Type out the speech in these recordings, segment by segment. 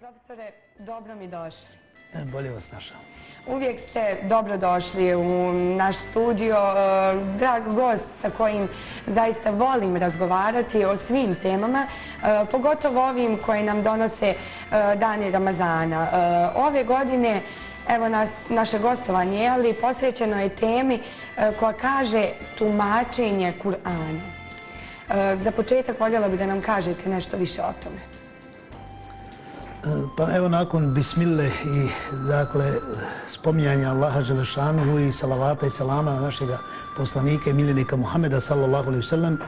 Profesore, dobro mi došli. E, bolje vas našao. Uvijek ste dobro došli u naš studio. E, drag gost sa kojim zaista volim razgovarati o svim temama, e, pogotovo ovim koje nam donose dani Ramazana. Ove godine, evo naše gostovanje, ali posvećeno je temi koja kaže tumačenje Kur'ana. Za početak voljela bih da nam kažete nešto više o tome. Pa evo nakon bismile i dakle spominjanja Allaha Želešanuhu i salavata i salama na našeg poslanika i miljenika Muhameda sallallahu alaihi sallam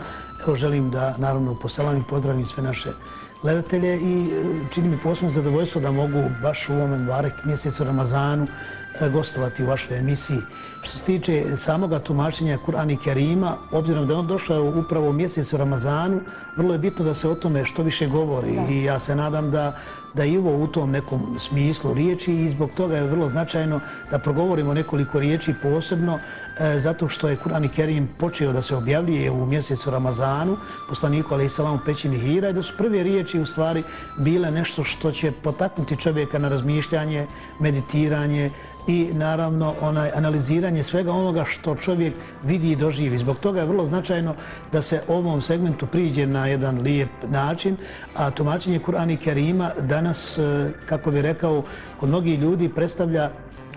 evo želim da naravno poselam i pozdravim sve naše gledatelje i e, čini mi posebno zadovoljstvo da mogu baš u ovom varek mjesecu Ramazanu gostovati u vašoj emisiji. Što se tiče samoga tumačenja Kur'ana i Kerima, obzirom da je on došao upravo u mjesecu Ramazanu, vrlo je bitno da se o tome što više govori. I ja se nadam da, da i ovo u tom nekom smislu riječi i zbog toga je vrlo značajno da progovorimo nekoliko riječi posebno e, zato što je Kur'an i Kerim počeo da se objavljuje u mjesecu Ramazanu, poslaniku alaih salam u pećini Hira. I da su prve riječi u stvari bile nešto što će potaknuti čovjeka na razmišljanje, meditiranje, i naravno onaj analiziranje svega onoga što čovjek vidi i doživi. Zbog toga je vrlo značajno da se ovom segmentu priđe na jedan lijep način, a tumačenje Kur'ana i Kerima danas, e, kako bi rekao, kod mnogih ljudi predstavlja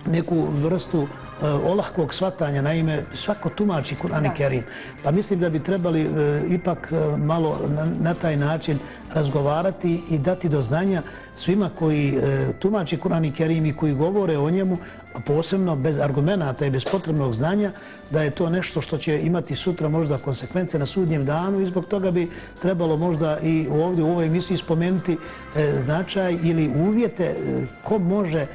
neku vrstu E, olahkog svatanja, naime, svako tumači Kur'an i Kerim. Pa mislim da bi trebali e, ipak e, malo na taj način razgovarati i dati do znanja svima koji tumači Kur'an i Kerim i koji govore o njemu, posebno bez argumenta i bez potrebnog znanja, da je to nešto što će imati sutra možda konsekvence na sudnjem danu i zbog toga bi trebalo možda i ovdje u ovoj emisiji spomenuti značaj ili uvjete ko može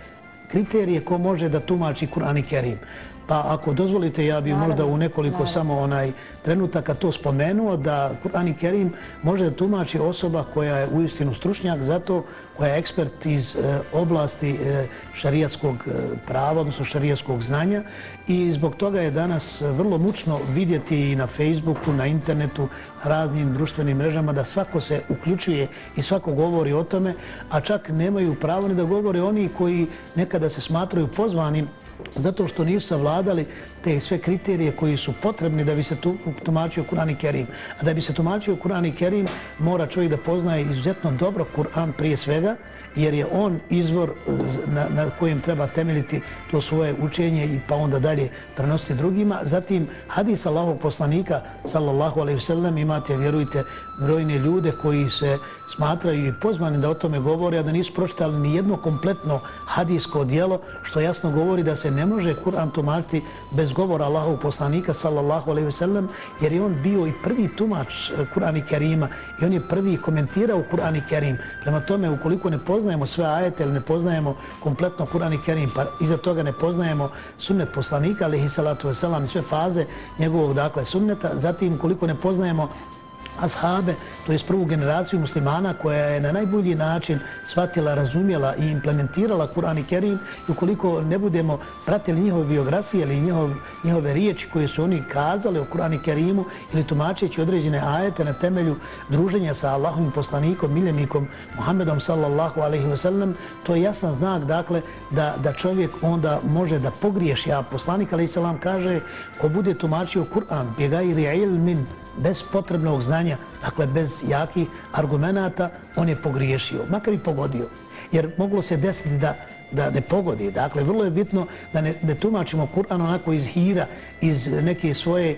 kriterije ko može da tumači Kur'an i Kerim. Pa ako dozvolite, ja bih možda u nekoliko samo onaj trenutaka to spomenuo da Kur'an i Kerim može da tumači osoba koja je uistinu stručnjak za to, koja je ekspert iz e, oblasti e, šarijatskog e, prava, odnosno šarijatskog znanja. I zbog toga je danas vrlo mučno vidjeti i na Facebooku, na internetu, raznim društvenim mrežama da svako se uključuje i svako govori o tome, a čak nemaju pravo ni da govore oni koji nekada se smatraju pozvanim zato što nisu savladali te sve kriterije koji su potrebni da bi se tumačio Kur'an i Kerim. A da bi se tumačio Kur'an i Kerim, mora čovjek da poznaje izuzetno dobro Kur'an prije svega, jer je on izvor eh, na, na kojem treba temeljiti to svoje učenje i pa onda dalje prenositi drugima. Zatim, hadis Allahog poslanika, sallallahu alaihi vselem, imate, vjerujte, brojne ljude koji se smatraju i pozvani da o tome govori, a da nisu pročitali ni jedno kompletno hadijsko dijelo, što jasno govori da se ne može Kur'an tumačiti bez govora Allahov poslanika, sallallahu alaihi sellem, jer je on bio i prvi tumač eh, Kur'an i Kerima i on je prvi komentirao Kur'an i Kerim. Prema tome, ukoliko ne poznajemo sve ajete ili ne poznajemo kompletno Kur'an i Kerim, pa iza toga ne poznajemo sunnet poslanika, alaihi salatu wasalam, sve faze njegovog, dakle, sunneta, zatim koliko ne poznajemo ashabe, to je prvu generaciju muslimana koja je na najbolji način shvatila, razumjela i implementirala Kur'an i Kerim i ukoliko ne budemo pratili njihove biografije ili njihove, njihove riječi koje su oni kazali o Kur'an i Kerimu ili tumačeći određene ajete na temelju druženja sa Allahom poslanikom, miljenikom Muhammedom sallallahu alaihi wasallam, to je jasan znak dakle da, da čovjek onda može da pogriješi. A poslanik alaihi salam kaže ko bude tumačio Kur'an, bjegajri ilmin, bez potrebnog znanja, dakle bez jakih argumenta, on je pogriješio, makar i pogodio. Jer moglo se desiti da da ne pogodi. Dakle, vrlo je bitno da ne, ne tumačimo Kur'an onako iz hira, iz neke svoje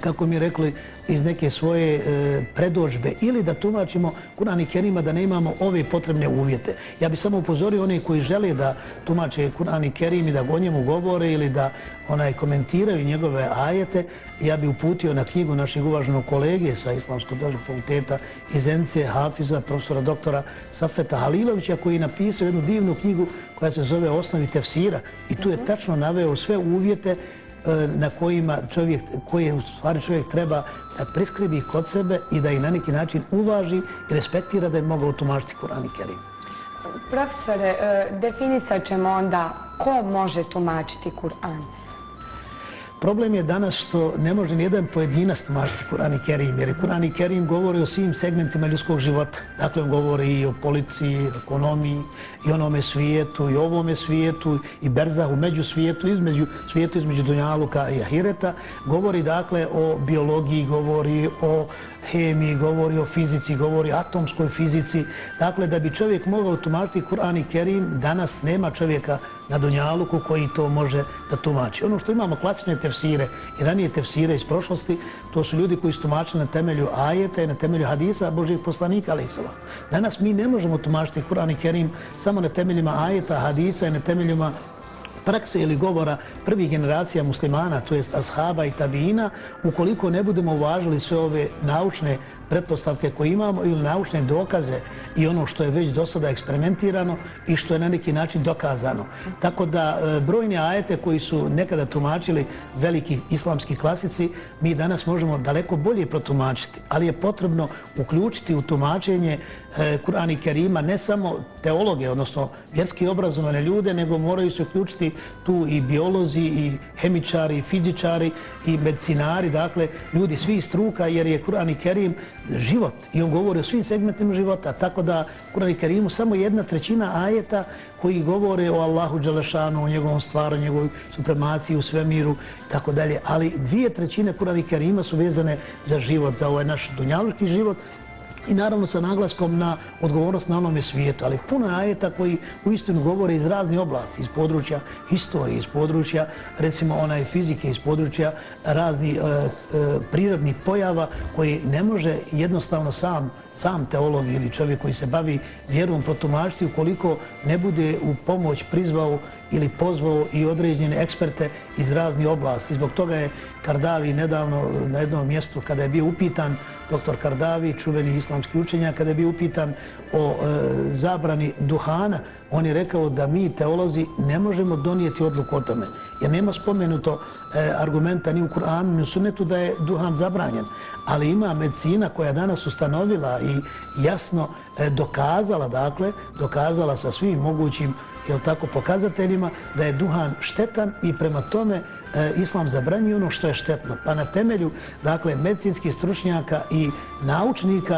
kako mi rekli, iz neke svoje e, predođbe ili da tumačimo Kur'an i Kerima da ne imamo ove potrebne uvjete. Ja bih samo upozorio one koji žele da tumače Kur'an i Kerim i da o njemu govore ili da onaj komentiraju njegove ajete, ja bih uputio na knjigu našeg uvaženog kolege sa Islamskog državnog fakulteta iz Ence, Hafiza, profesora doktora Safeta Halilovića koji je napisao jednu divnu knjigu koja se zove Osnovi tefsira. I tu je tačno naveo sve uvjete E, E, na kojima čovjek, koje u stvari čovjek treba da priskribi kod sebe i da ih na neki način uvaži i respektira da je mogao tumačiti Kur'an i Kerim. Profesore, e, definisat ćemo onda ko može tumačiti Kur'an? Problem je danas što ne može nijedan pojedinac tumačiti Kur'an i Kerim, jer Kur'an i Kerim govori o svim segmentima ljudskog života. Dakle, on govori i o policiji, ekonomiji, i onome svijetu, i ovome svijetu, i berzahu, među svijetu, između svijetu, između Dunjaluka i Ahireta. Govori, dakle, o biologiji, govori o hemiji, govori o fizici, govori o atomskoj fizici. Dakle, da bi čovjek mogao tumačiti Kur'an i Kerim, danas nema čovjeka na Dunjaluku koji to može da tumači. Ono što imamo klasične tefsire i ranije tefsire iz prošlosti, to su ljudi koji su tumačili na temelju ajeta i na temelju hadisa Božih poslanika, ali Danas mi ne možemo tumačiti Kur'an i Kerim samo na temeljima ajeta, hadisa i na temeljima prakse ili govora prvih generacija muslimana, to jest ashaba i tabina, ukoliko ne budemo uvažili sve ove naučne pretpostavke koje imamo ili naučne dokaze i ono što je već do sada eksperimentirano i što je na neki način dokazano. Tako da e, brojne ajete koji su nekada tumačili veliki islamski klasici, mi danas možemo daleko bolje protumačiti, ali je potrebno uključiti u tumačenje e, Kur'ana i Kerima ne samo teologe, odnosno vjerski obrazovane ljude, nego moraju se uključiti tu i biolozi, i hemičari, i fizičari, i medicinari, dakle, ljudi svih struka, jer je Kur'an i Kerim život i on govori o svim segmentima života. Tako da Kur'an i Kerimu samo jedna trećina ajeta koji govore o Allahu Đalešanu, o njegovom stvaru, o njegovoj supremaciji u svemiru i tako dalje. Ali dvije trećine Kur'an i Kerima su vezane za život, za ovaj naš dunjaluški život, i naravno sa naglaskom na odgovornost na onome svijetu. Ali puno je ajeta koji u istinu govore iz raznih oblasti, iz područja historije, iz područja recimo onaj fizike, iz područja raznih e, e, prirodnih pojava koji ne može jednostavno sam, sam teolog ili čovjek koji se bavi vjerom protumačiti ukoliko ne bude u pomoć prizvao ili pozvao i određene eksperte iz raznih oblasti. Zbog toga je Kardavi nedavno na jednom mjestu kada je bio upitan doktor Kardavi, čuveni islamski učenja, kada je bio upitan o e, zabrani duhana, on je rekao da mi, teolozi, ne možemo donijeti odluku o tome. Jer nema spomenuto e, argumenta ni u Kur'anu, ni u sunetu da je duhan zabranjen. Ali ima medicina koja danas ustanovila i jasno e, dokazala, dakle, dokazala sa svim mogućim jel tako, pokazateljima da je duhan štetan i prema tome e, islam zabranjuje ono što je štetno. Pa na temelju, dakle, medicinskih stručnjaka i naučnika